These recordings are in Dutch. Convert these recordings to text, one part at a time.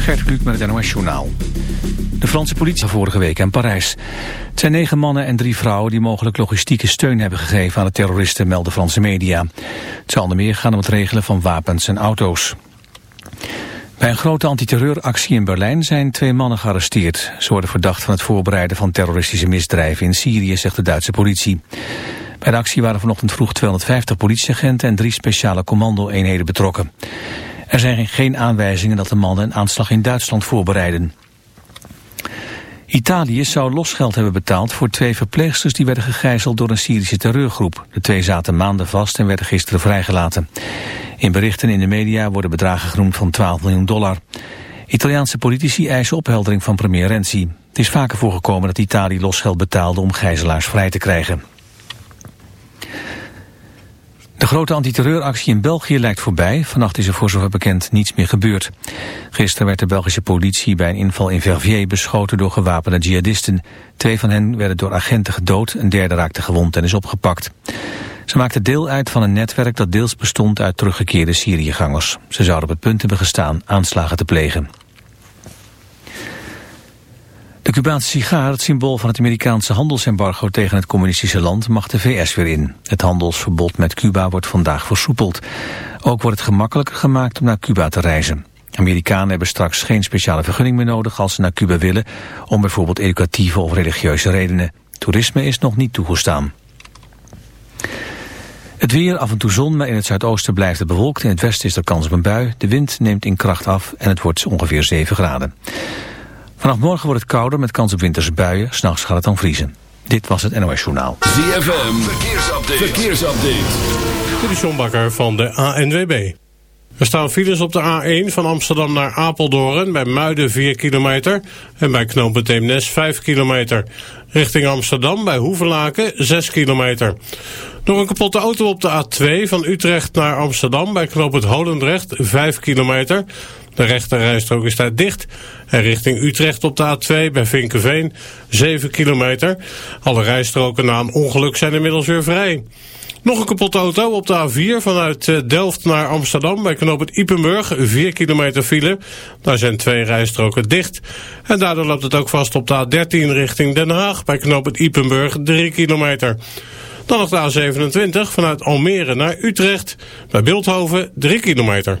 Gert Kluk met het NOS Journaal. De Franse politie vorige week in Parijs. Het zijn negen mannen en drie vrouwen die mogelijk logistieke steun hebben gegeven aan de terroristen, melden Franse media. Het zal onder meer gaan om het regelen van wapens en auto's. Bij een grote antiterreuractie in Berlijn zijn twee mannen gearresteerd. Ze worden verdacht van het voorbereiden van terroristische misdrijven in Syrië, zegt de Duitse politie. Bij de actie waren vanochtend vroeg 250 politieagenten en drie speciale commando-eenheden betrokken. Er zijn geen aanwijzingen dat de mannen een aanslag in Duitsland voorbereiden. Italië zou losgeld hebben betaald voor twee verpleegsters die werden gegijzeld door een Syrische terreurgroep. De twee zaten maanden vast en werden gisteren vrijgelaten. In berichten in de media worden bedragen genoemd van 12 miljoen dollar. Italiaanse politici eisen opheldering van premier Renzi. Het is vaker voorgekomen dat Italië losgeld betaalde om gijzelaars vrij te krijgen. De grote antiterreuractie in België lijkt voorbij. Vannacht is er voor zover bekend niets meer gebeurd. Gisteren werd de Belgische politie bij een inval in Verviers beschoten door gewapende jihadisten. Twee van hen werden door agenten gedood, een derde raakte gewond en is opgepakt. Ze maakten deel uit van een netwerk dat deels bestond uit teruggekeerde Syriëgangers. Ze zouden op het punt hebben gestaan aanslagen te plegen. De Cubaanse sigaar, het symbool van het Amerikaanse handelsembargo tegen het communistische land, mag de VS weer in. Het handelsverbod met Cuba wordt vandaag versoepeld. Ook wordt het gemakkelijker gemaakt om naar Cuba te reizen. Amerikanen hebben straks geen speciale vergunning meer nodig als ze naar Cuba willen, om bijvoorbeeld educatieve of religieuze redenen. Toerisme is nog niet toegestaan. Het weer, af en toe zon, maar in het zuidoosten blijft het bewolkt. In het westen is er kans op een bui. De wind neemt in kracht af en het wordt ongeveer 7 graden. Vanaf morgen wordt het kouder met kans op winterse buien. S'nachts gaat het dan vriezen. Dit was het NOS Journaal. ZFM, verkeersupdate. verkeersupdate. Dit is John Bakker van de ANWB. Er staan files op de A1 van Amsterdam naar Apeldoorn... bij Muiden 4 kilometer en bij knooppunt Eemnes 5 kilometer. Richting Amsterdam bij Hoevelaken 6 kilometer. Door een kapotte auto op de A2 van Utrecht naar Amsterdam... bij knooppunt Holendrecht 5 kilometer... De rechterrijstrook is daar dicht. En richting Utrecht op de A2 bij Vinkenveen 7 kilometer. Alle rijstroken na een ongeluk zijn inmiddels weer vrij. Nog een kapotte auto op de A4 vanuit eh, Delft naar Amsterdam bij knooppunt Ipenburg, 4 kilometer file. Daar zijn twee rijstroken dicht. En daardoor loopt het ook vast op de A13 richting Den Haag bij knooppunt Ipenburg, 3 kilometer. Dan nog de A27 vanuit Almere naar Utrecht bij Beeldhoven, 3 kilometer.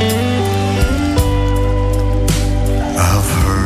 I've heard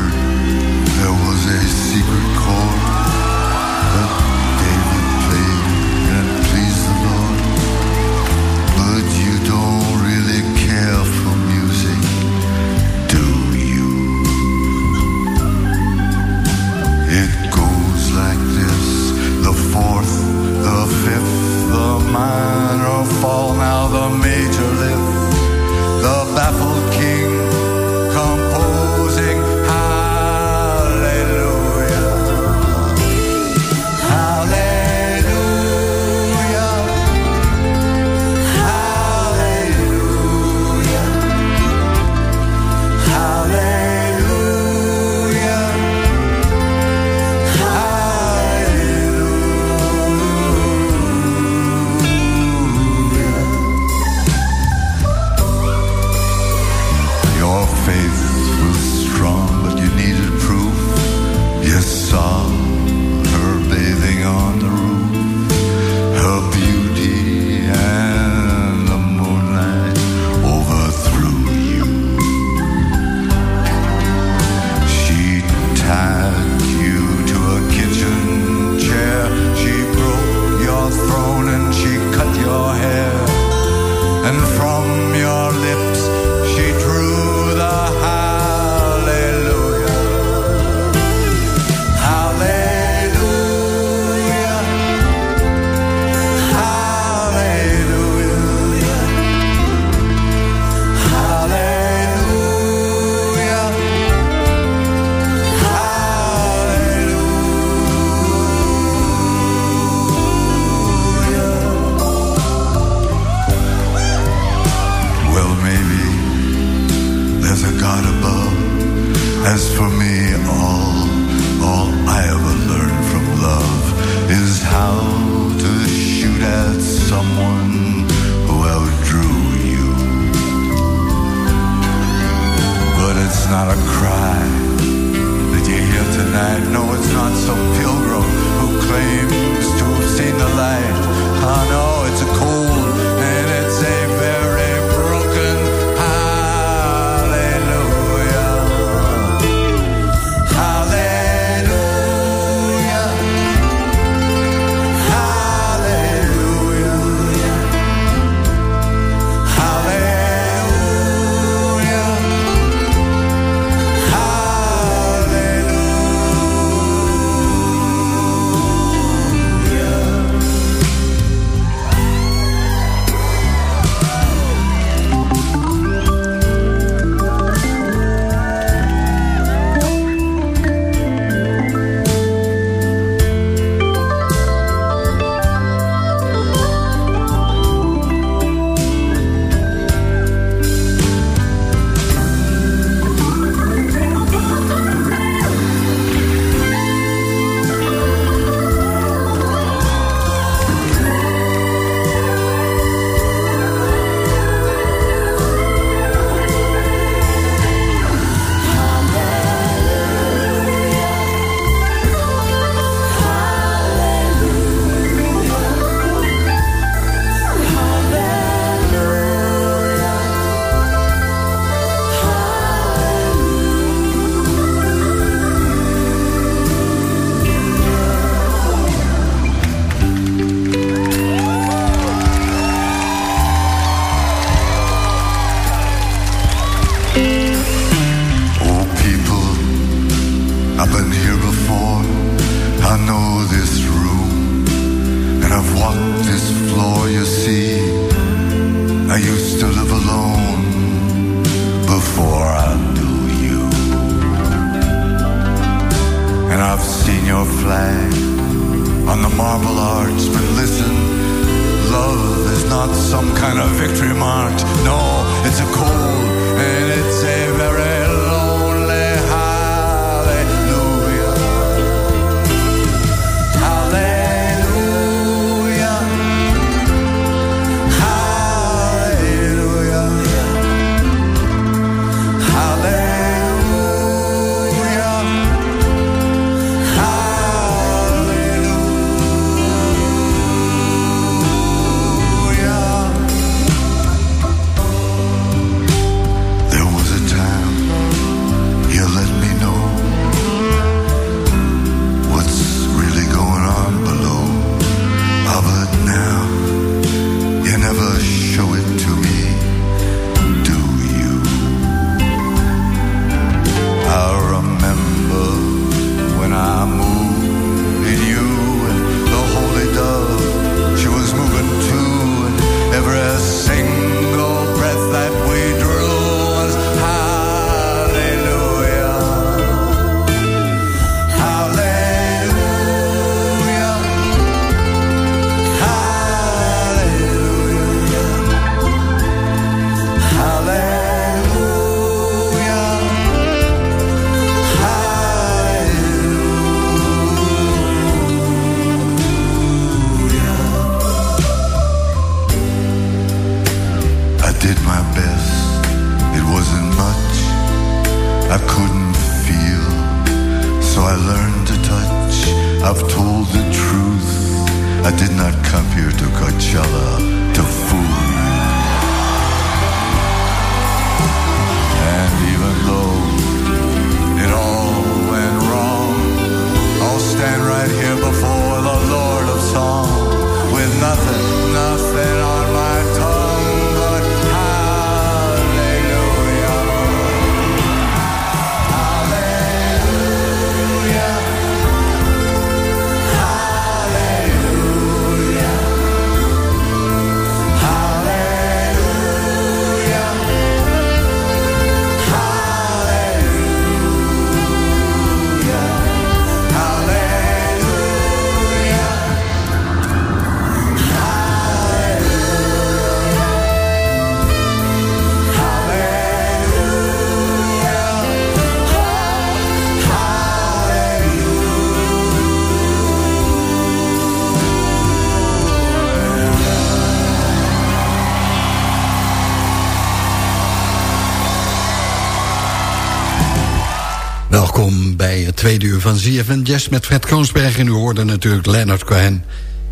bij tweede uur van ZFN Jazz met Fred Koonsberg. En u hoorde natuurlijk Leonard Cohen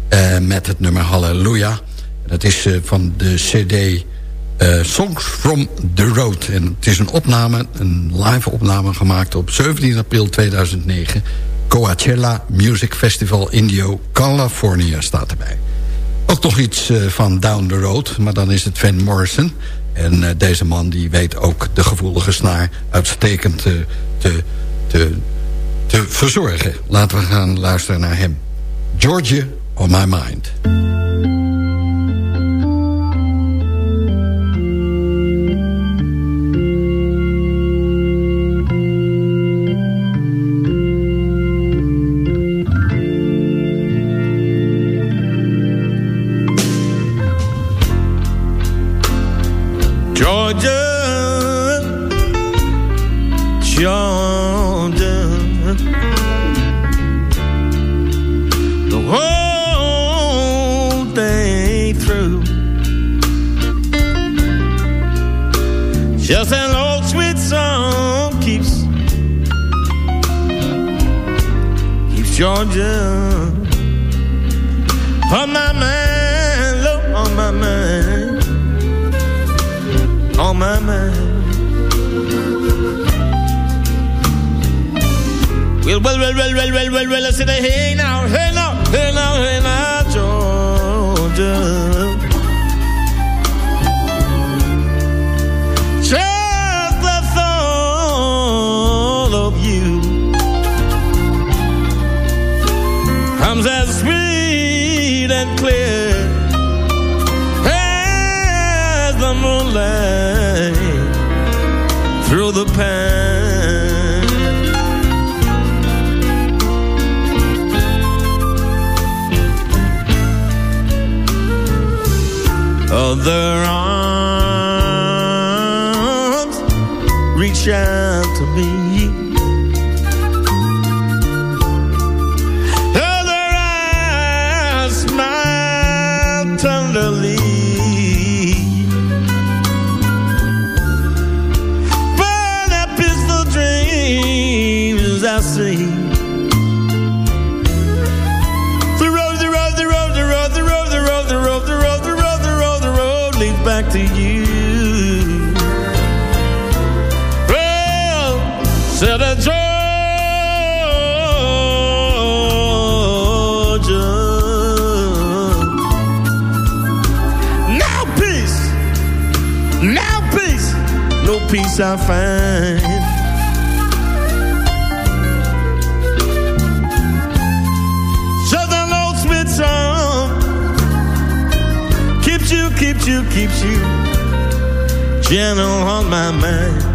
eh, met het nummer Halleluja. Dat is eh, van de cd eh, Songs from the Road. En het is een opname, een live opname gemaakt op 17 april 2009. Coachella Music Festival Indio, California staat erbij. Ook nog iets van Down the Road, maar dan is het Van Morrison. En deze man die weet ook de gevoelige snaar uitstekend te, te, te, te verzorgen. Laten we gaan luisteren naar hem. Georgia on my mind. Georgia, Georgia, Just an old sweet song keeps keeps Georgia on my mind, Lord, on my mind on my mind. Well, well, well, well, well, well, well, well, I said, hey now, hey now, Other arms reach out to me. I find. Southern old Smith song keeps you, keeps you, keeps you gentle on my mind.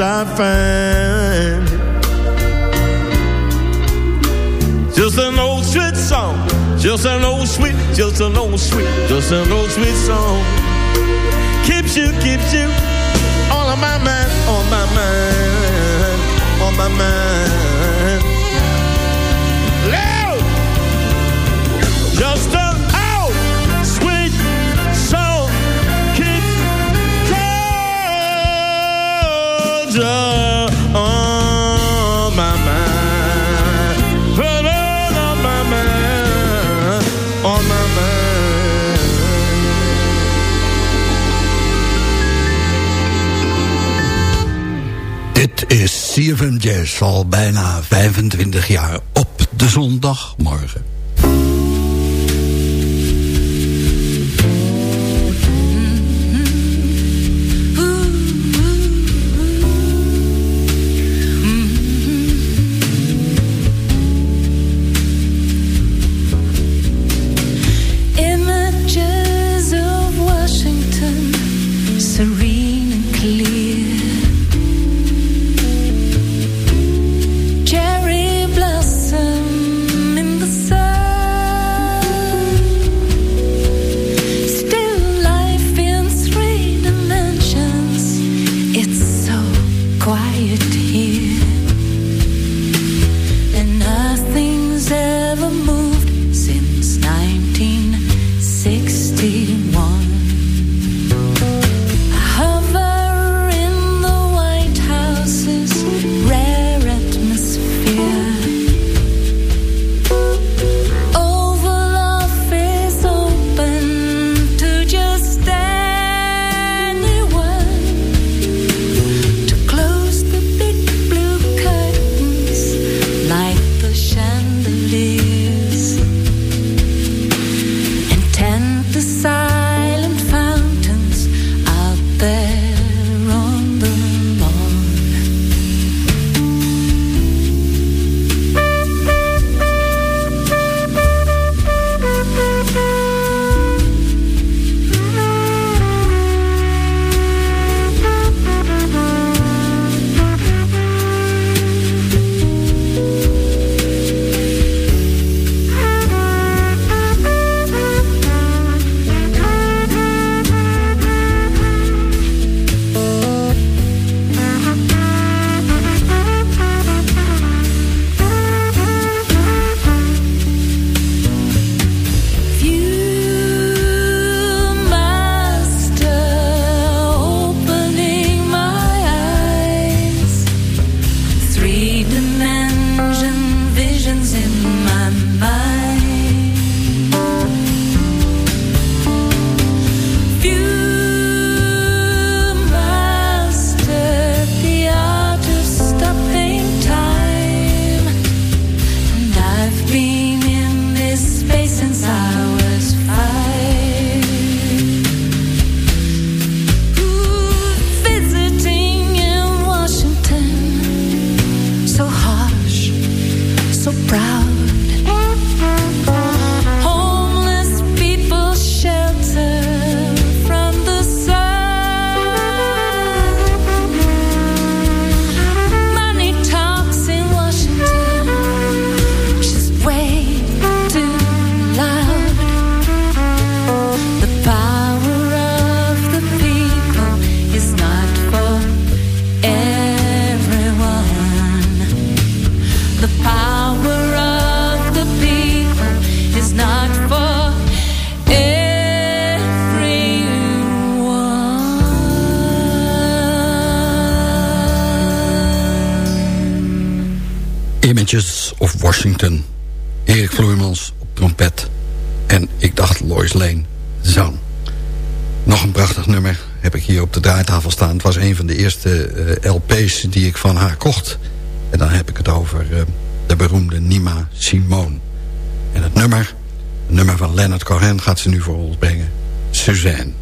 I find. Just an old sweet song, just an old sweet, just an old sweet, just an old sweet song. Keeps you, keeps you all on my mind, on my mind, on my mind. CFM Jazz al bijna 25 jaar op de zondagmorgen. hier op de draaitafel staan. Het was een van de eerste eh, LP's die ik van haar kocht. En dan heb ik het over eh, de beroemde Nima Simone. En het nummer, het nummer van Leonard Cohen gaat ze nu voor ons brengen. Suzanne.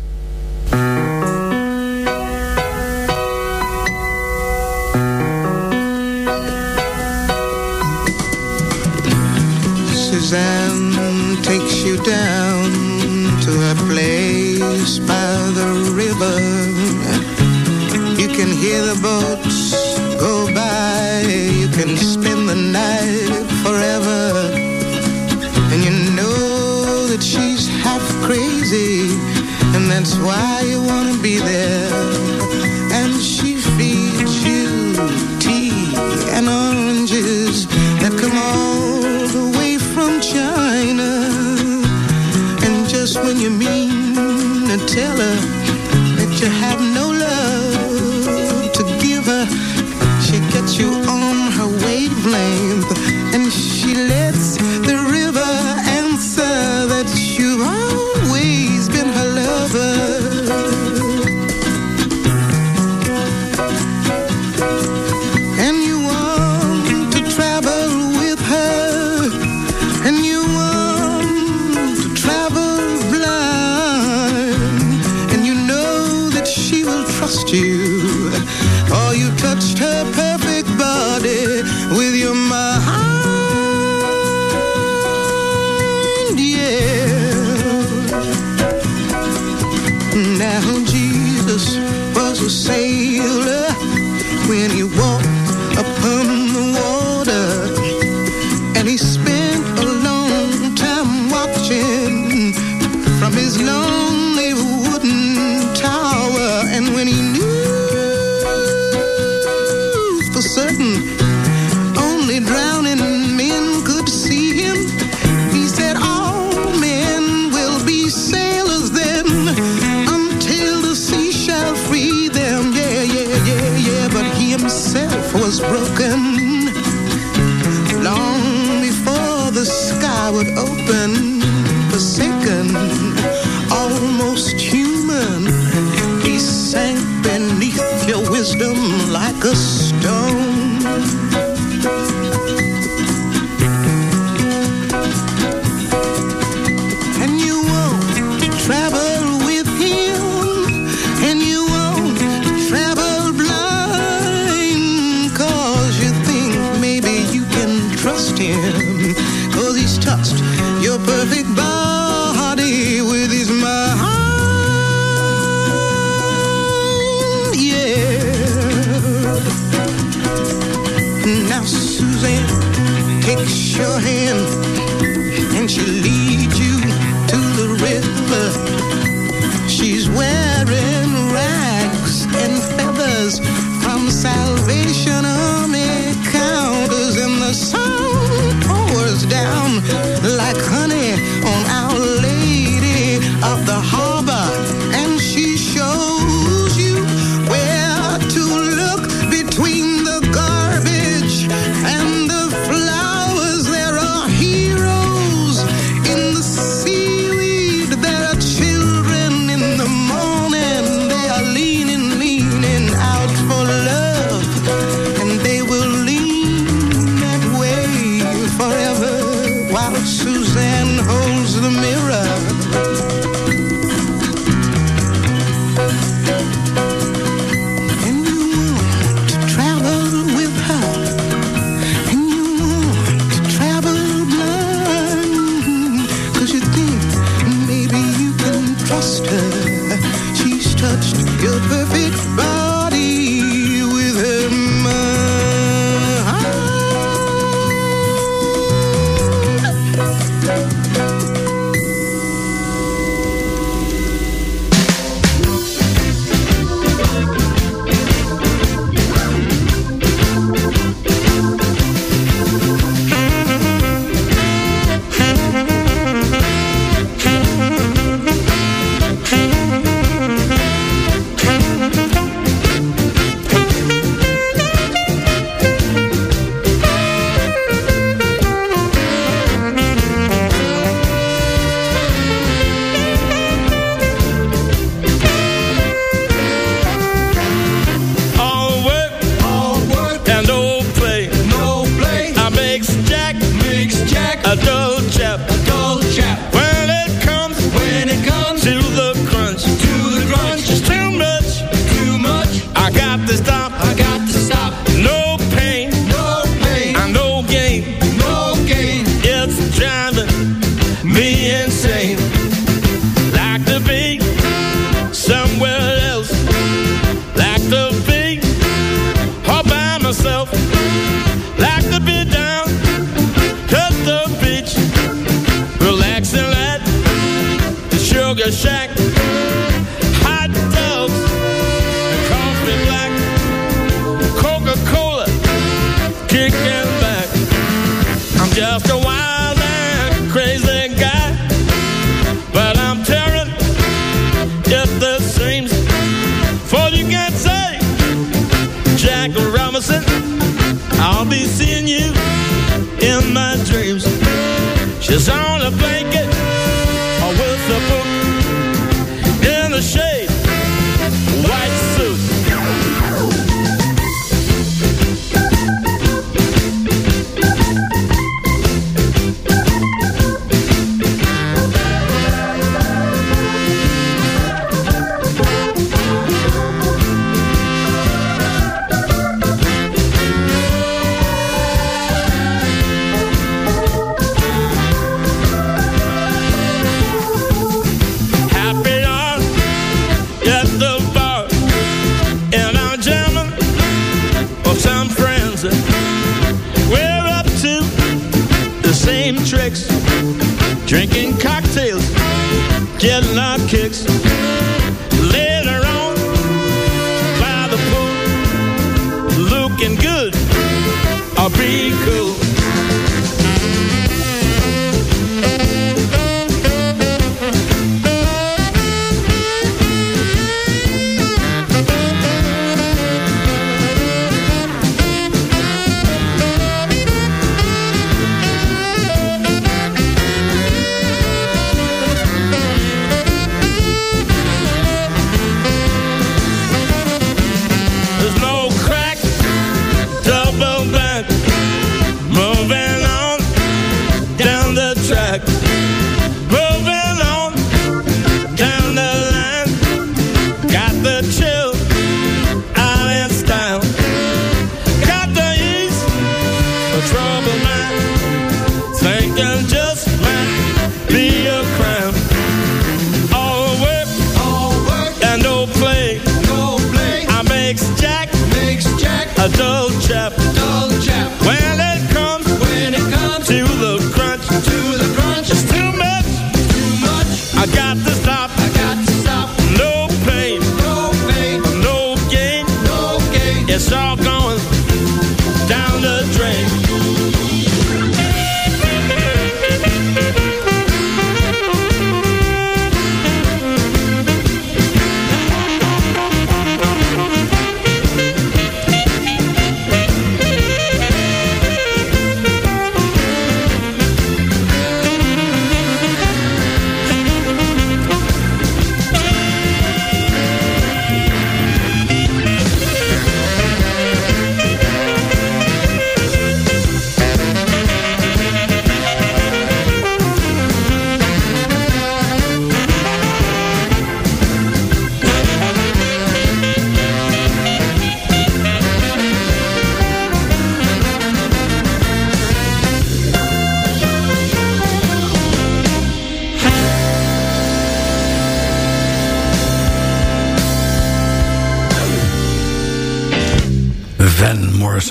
Suzanne takes you down to a place by the You can hear the boats go by. You can spend the night forever. And you know that she's half crazy. And that's why you want to be there. And she feeds you tea and oranges that come all the way from China. And just when you mean to tell her you have no love to give her. She gets you on her wavelength. drinking cock.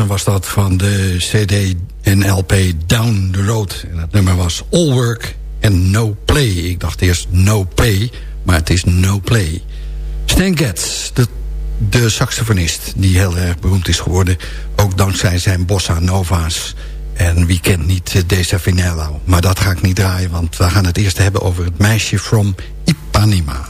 Was dat van de CD en LP Down the Road. En dat nummer was All Work and No Play. Ik dacht eerst No pay, maar het is No Play. Stan Getz, de, de saxofonist die heel erg beroemd is geworden. Ook dankzij zijn bossa nova's. En wie kent niet Deza Finello. Maar dat ga ik niet draaien, want we gaan het eerst hebben over het meisje from Ipanema.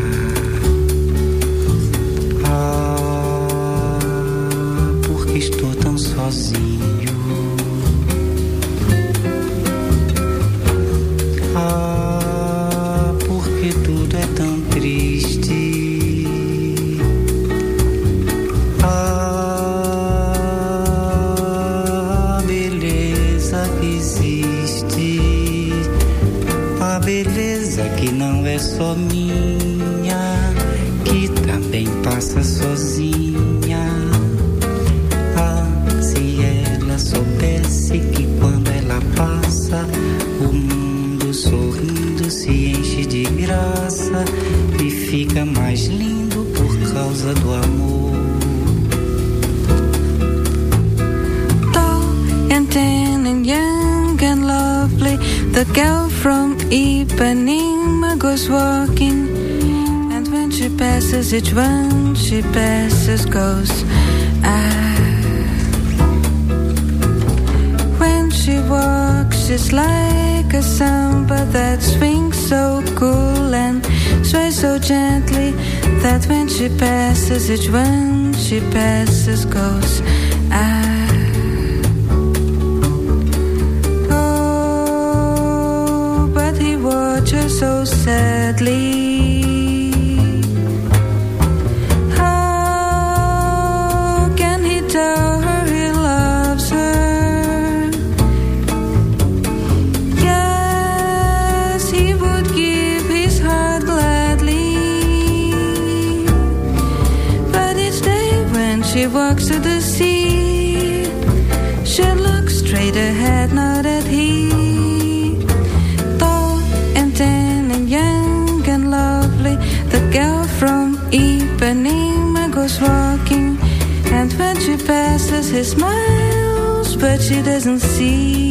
Each one she passes goes. Ah. When she walks, she's like a samba that swings so cool and sways so gently that when she passes, each when she passes goes. Ah. Oh, but he watches so sadly. Passes, his smiles, but she doesn't see.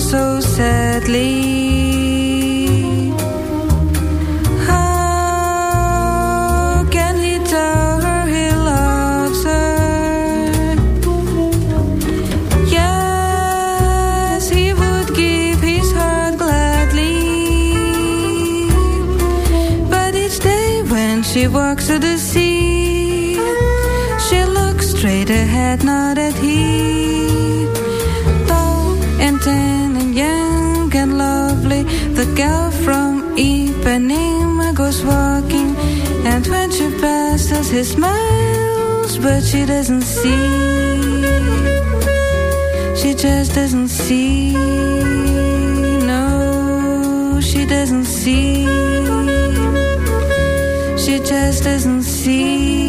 So sadly. How can he tell her he loves her? Yes, he would give his heart gladly. But each day when she walks to the sea, she looks straight ahead, nodded Goes walking. And when she passes, he smiles, but she doesn't see. She just doesn't see. No, she doesn't see. She just doesn't see.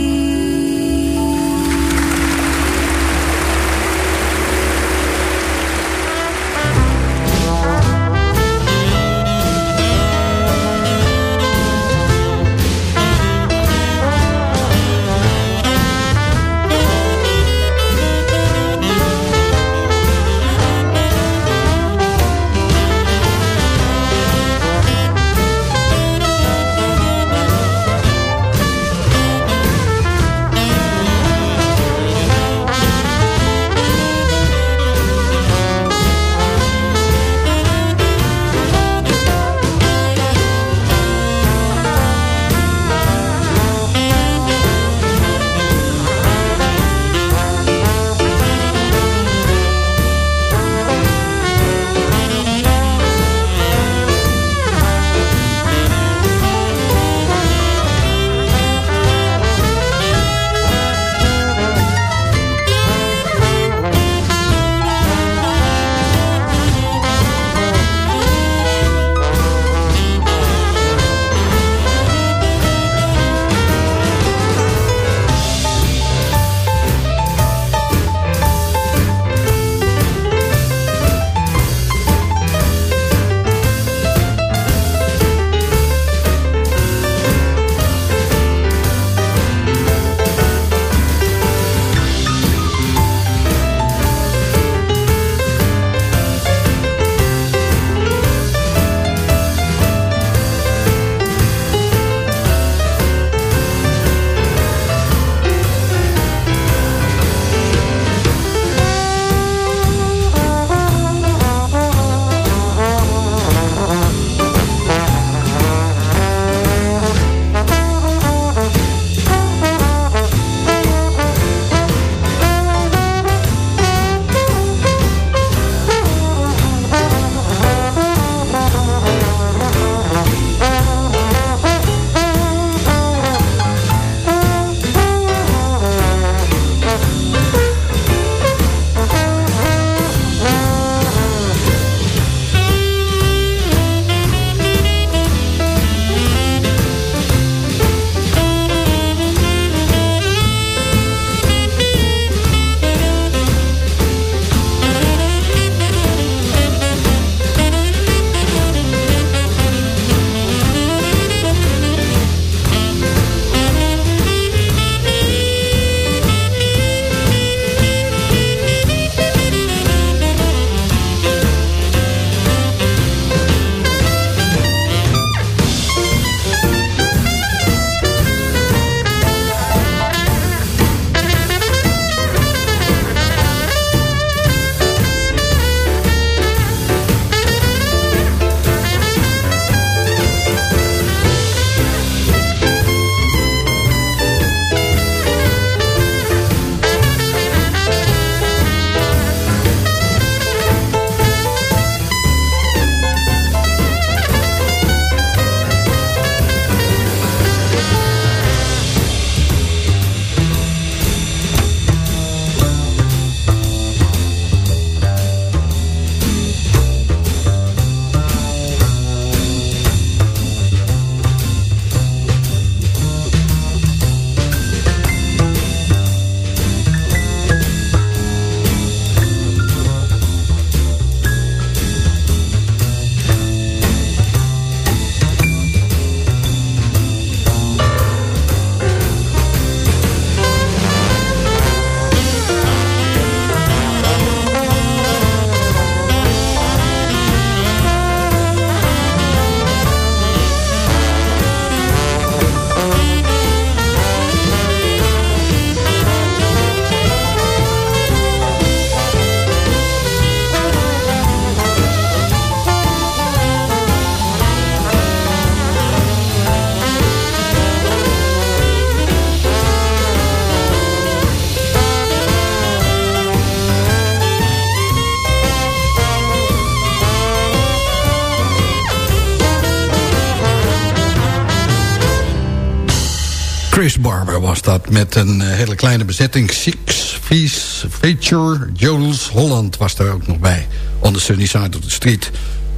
Was dat met een eh, hele kleine bezetting. Six Fees Feature. Jules Holland was er ook nog bij. On the Sunny Side of the Street.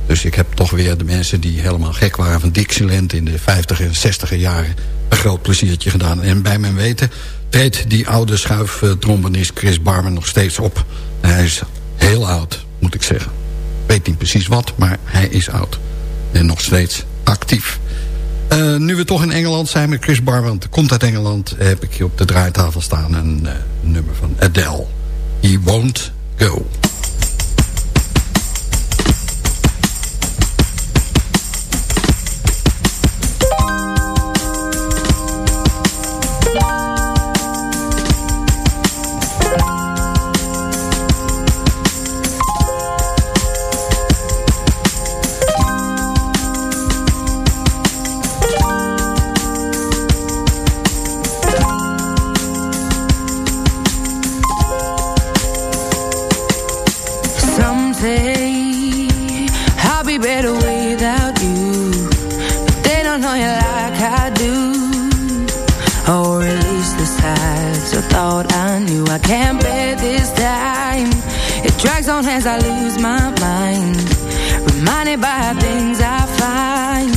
Dus ik heb toch weer de mensen die helemaal gek waren van Dixieland... in de 50 en 60 jaren een groot pleziertje gedaan. En bij mijn weten treedt die oude schuiftrombonist Chris Barber nog steeds op. hij is heel oud, moet ik zeggen. Weet niet precies wat, maar hij is oud. En nog steeds actief. Uh, nu we toch in Engeland zijn met Chris Barber, want komt uit Engeland... heb ik hier op de draaitafel staan een uh, nummer van Adele. He Won't Go. better without you. But they don't know you like I do. Or at least the sides I thought I knew. I can't bear this time. It drags on as I lose my mind. Reminded by things I find.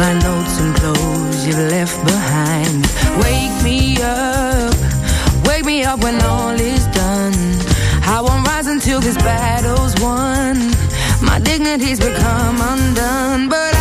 Like notes and clothes you've left behind. Wake me up. Wake me up when all is done. I won't rise until this bad dignity's become undone, but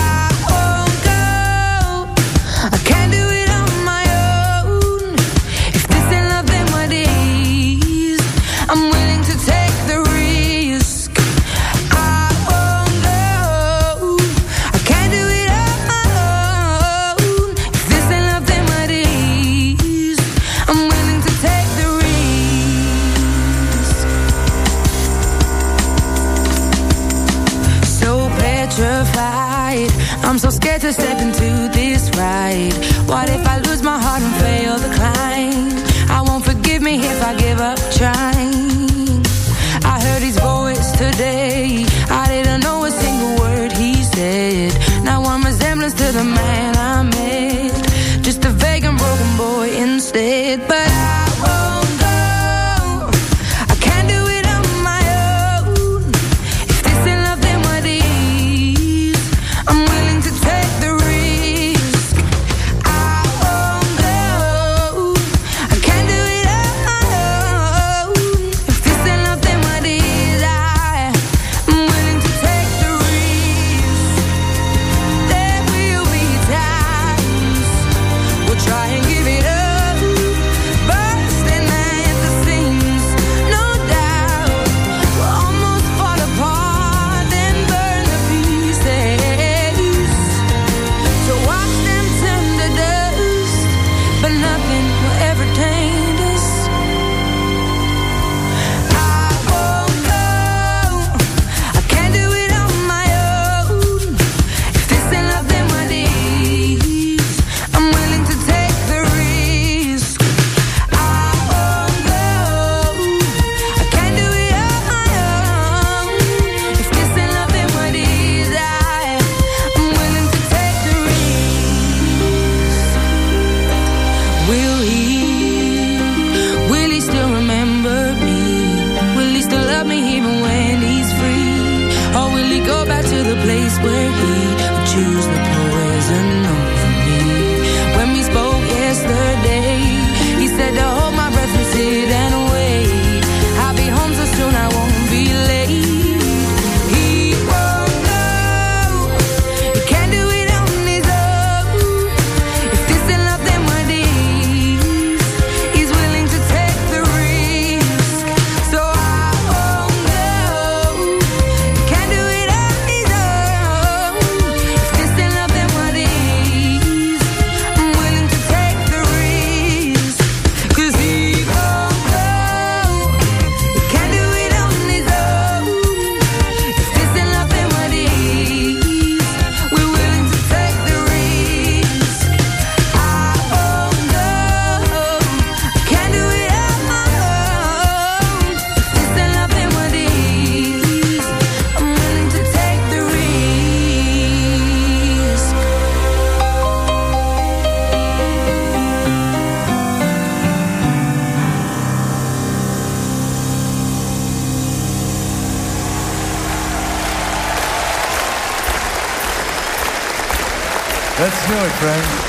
friends.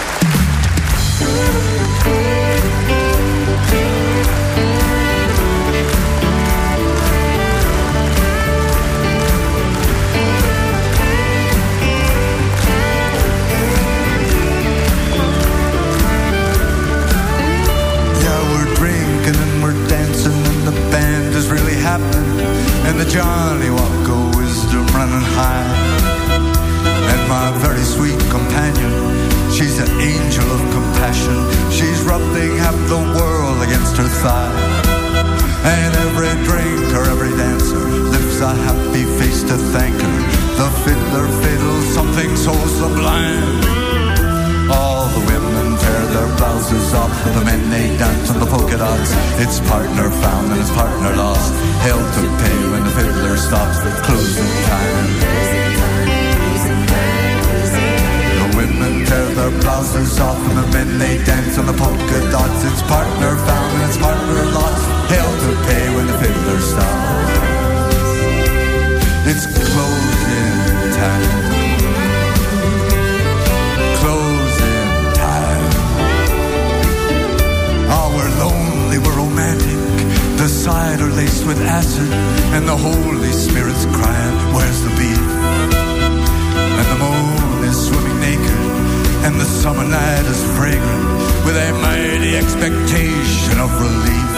Summer night is fragrant with a mighty expectation of relief.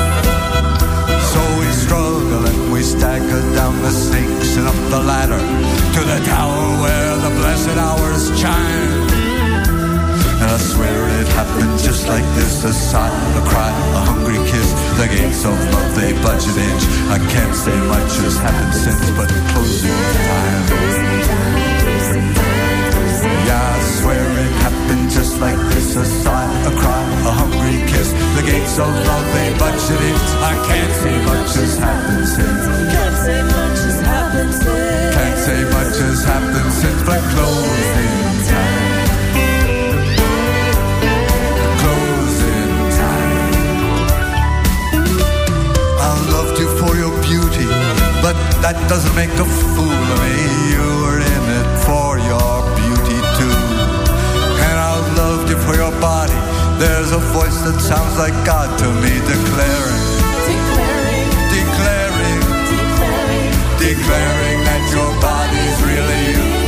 So we struggle and we stagger down the snakes and up the ladder to the tower where the blessed hours chime. And I swear it happened just like this. A sigh, a cry, a hungry kiss. The gates of love, they budge an inch. I can't say much has happened since But closing time Yeah, I swear it happened just like this A sigh, a cry, a hungry kiss The gates of love, they budge an inch I can't say much has happened since Can't say much has happened since. Can't say much has happened since But closing time closing time. I loved you for your beauty, but that doesn't make a fool of me. You were in There's a voice that sounds like God to me declaring, Declaring, declaring, declaring, declaring that your body's really you.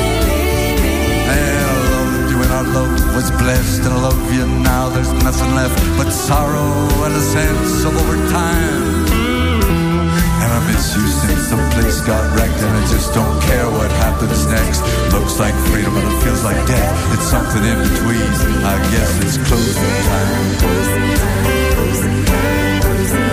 And I loved you and our love was blessed And I love you now, there's nothing left But sorrow and a sense of overtime Miss you since the place got wrecked And I just don't care what happens next. Looks like freedom but it feels like death. It's something in between, I guess it's closing time.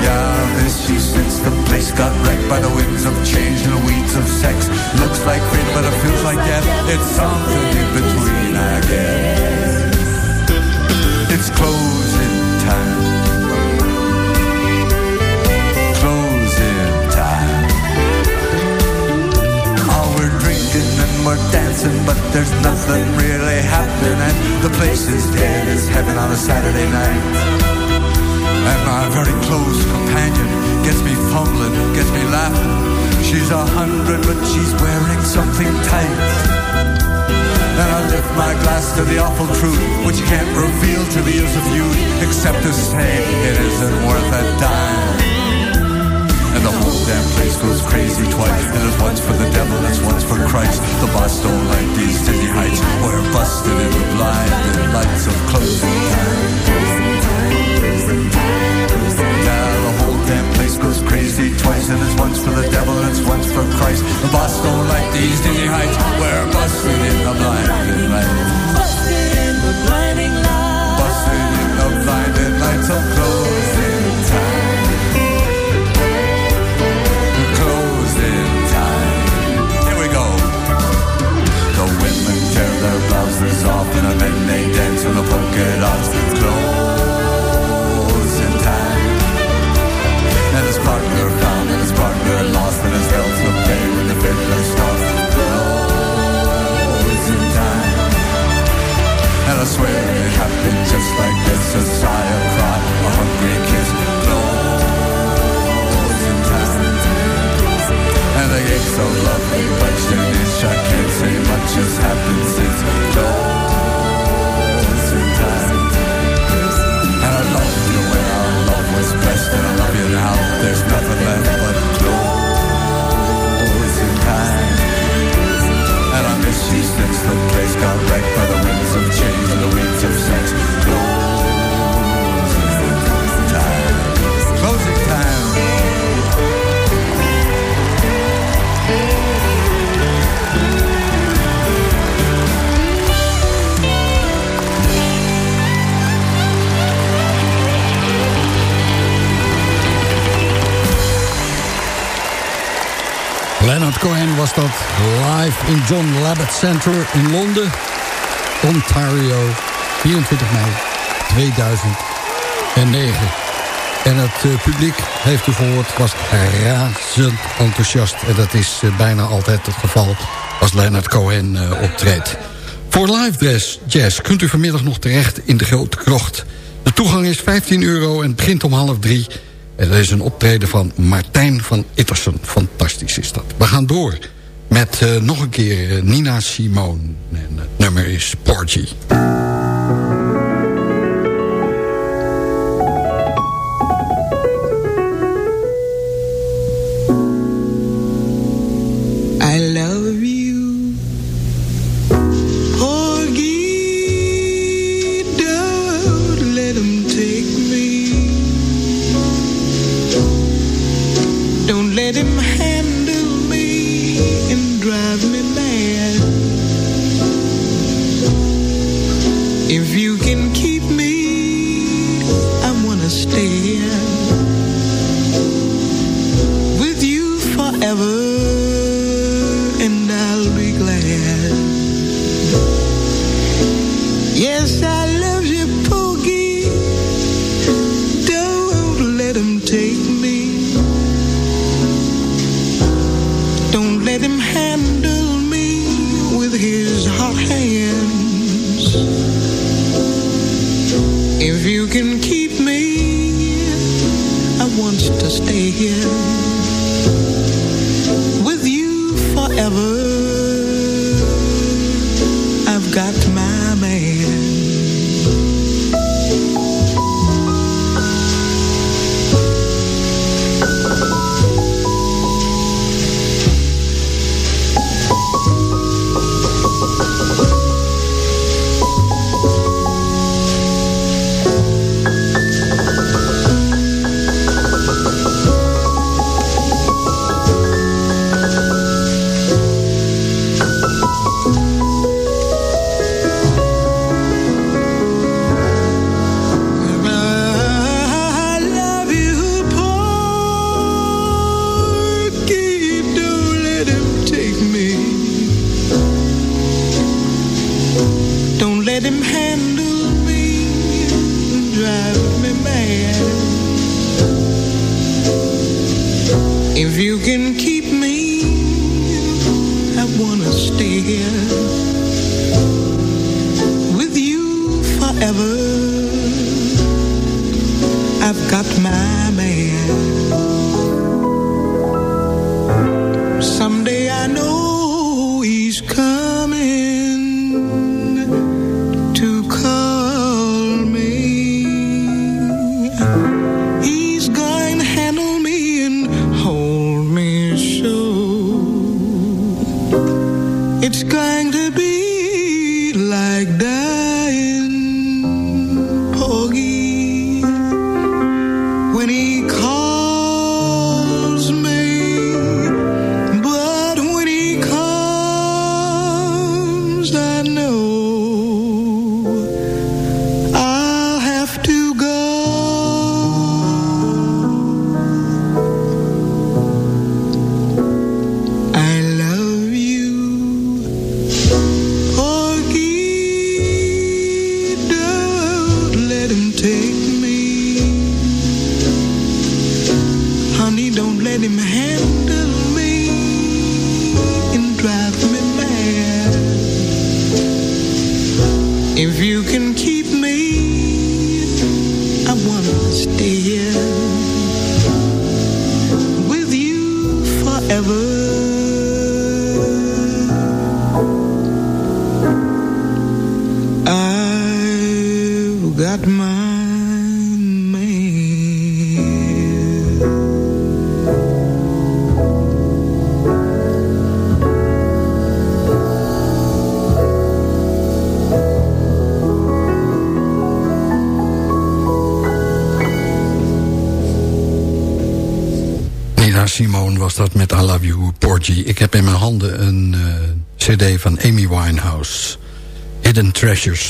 Yeah, I miss you since the place got wrecked By the winds of change and the weeds of sex. Looks like freedom but it feels like death. It's something in between, I guess. It's closing time a Saturday night and my very close companion gets me fumbling, gets me laughing. She's a hundred, but she's wearing something tight. And I lift my glass to the awful truth, which you can't reveal to the ears of youth, except to say it isn't worth a dime. And the damn place goes crazy twice. And it's once for the devil, it's once for Christ. The boss don't like these dizzy heights. We're busted in the blinding lights of closing time. Yeah, the whole damn place goes crazy twice And it's once for the devil and it's once for Christ The boss don't like these dizzy heights We're busted in the blinding light busted in the blinding light. Busted in the blinding lights of closing glasses off and then they dance on the polka dots closing time. and his partner found and his partner lost and his bells of pain when the fiddler starts closing time. And I swear it happened just like this, a sigh, a cry, a hungry kiss closing time. And the aches so lovely, but you say much has happened since we lost in time. And I loved you when our love was best, and I love you now. There's nothing left but Dawson time. And I miss you since the place got wrecked by the wind. Dat live in John Labatt Center in Londen, Ontario, 24 mei 2009. En het uh, publiek, heeft u gehoord, was razend enthousiast. En dat is uh, bijna altijd het geval als Leonard Cohen uh, optreedt. Voor live jazz kunt u vanmiddag nog terecht in de Grote Krocht. De toegang is 15 euro en begint om half drie. Er is een optreden van Martijn van Ittersen. Fantastisch is dat. We gaan door met uh, nog een keer uh, Nina Simone. En het nummer is Porgy. down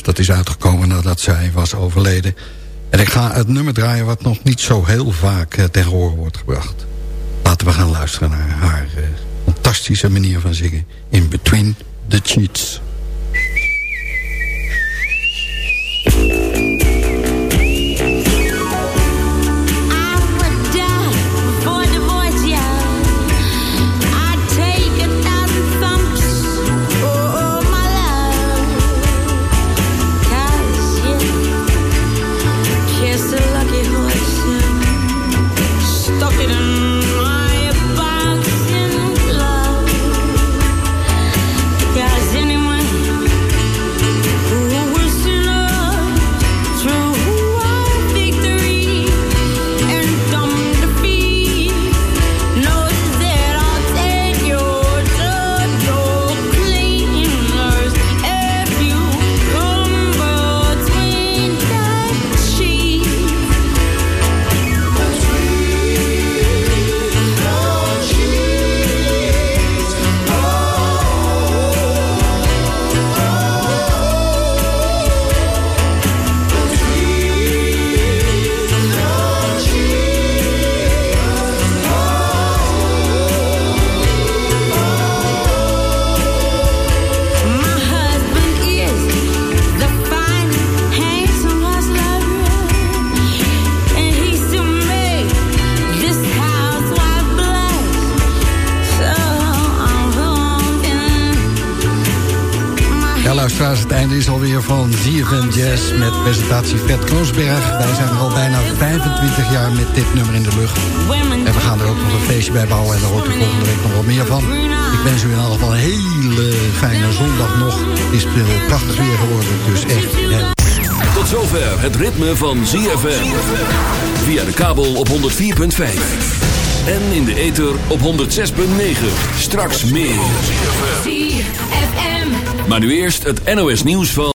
dat is uitgekomen nadat zij was overleden. En ik ga het nummer draaien wat nog niet zo heel vaak uh, tegen horen wordt gebracht. Laten we gaan luisteren naar haar fantastische fantastische manier van zingen. In Between the Cheats. Jazz met presentatie Fred Kroonsberg. Wij zijn er al bijna 25 jaar met dit nummer in de lucht. En we gaan er ook nog een feestje bij bouwen en daar hoort u volgende week nog wat meer van. Ik wens u in ieder geval een hele fijne zondag nog. Het is eh, prachtig weer geworden, dus echt... hè. Tot zover het ritme van ZFM. Via de kabel op 104.5. En in de ether op 106.9. Straks meer. Maar nu eerst het NOS nieuws van...